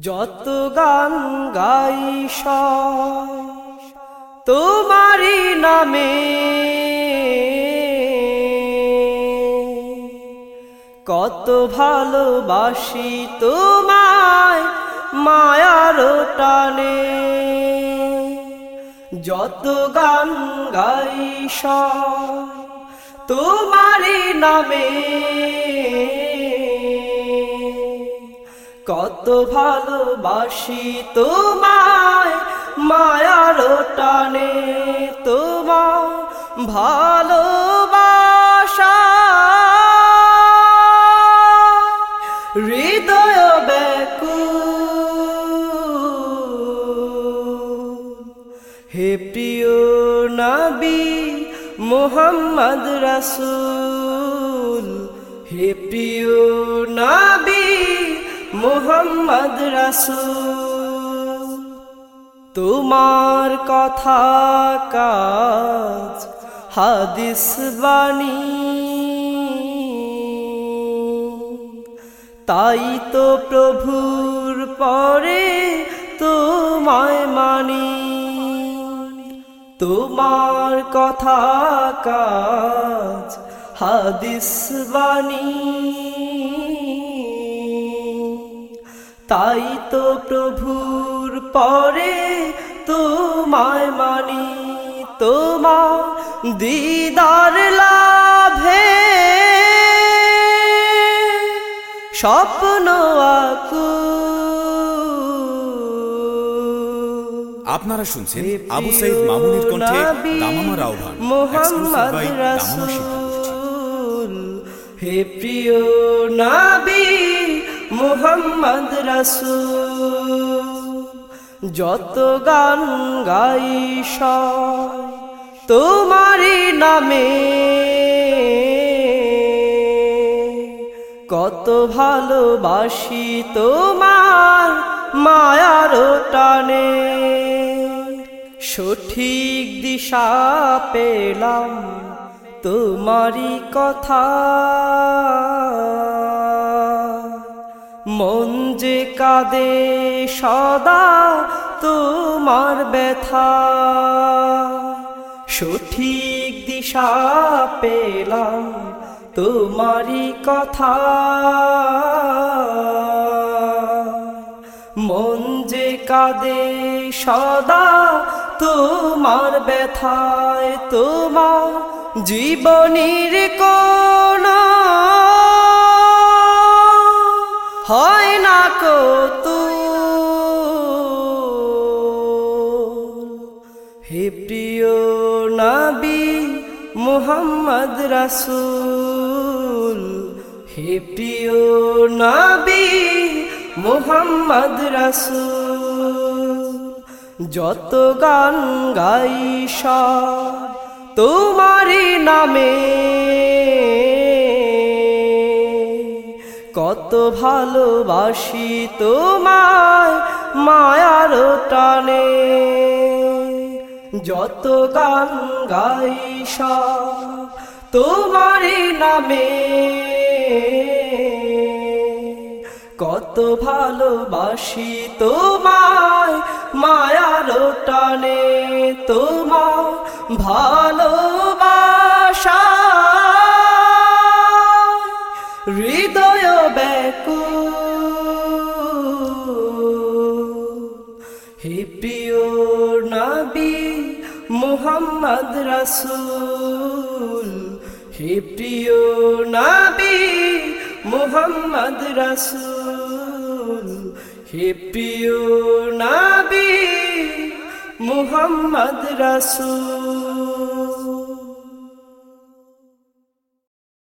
যত গান গাই সব তোমারই নামে। কত ভালোবাসি তোমায় মায়ার টানে। যত গান গাই সব তোমারই নামে। কত ভালোবাসি তোমায়, মায়ার টানে তোমার ভালোবাসা। হৃদয় ব্যাকুল হে প্রিয় নবী মোহাম্মদ রাসূল, হে প্রিয় নবী মোহাম্মদ রাসূল, তোমার কথা কাজ হাদিস বাণী। তাই তো প্রভুর পরে তোমায় মানি। তোমার কথা কাজ হাদিস বাণী। তাই তো প্রভুর পরে তোমায় মানি তোমার দিদার লাভে স্বপ্ন আকু আপনারা শুনছেন আবু সাইদ মামুনের কণ্ঠে দামামার আহ্বান মোহাম্মদ। রাসূল হে প্রিয় নবী মোহাম্মদ রাসূল, যত গান গাই সব তোমারই নামে। কত ভালোবাসি তোমার মায়ার টানে। সঠিক দিশা পেলাম তোমারই কথা। মন যে কাঁদে সদা তোমার ব্যথা। সঠিক দিশা পেলাম তোমারই কথা। মন যে কাঁদে সদা তোমার ব্যথায় তোমার জীবনীর কোন কতু হে প্রিয় নবী মোহাম্মদ রাসূল, হে প্রিয় নবী মোহাম্মদ রাসূল, যত গান গাই সব তোমারই নামে। কত ভালোবাসি তোমায় মায়ার টানে। যত গান গাই সব তোমারই নামে। কত ভালোবাসি তোমায় মায়ার টানে। তোমার ভালোবাসা হে প্রিয় নবী মোহাম্মদ রাসূল, হে প্রিয় নবী মোহাম্মদ রাসূল, হে প্রিয় নবী মোহাম্মদ রাসূল।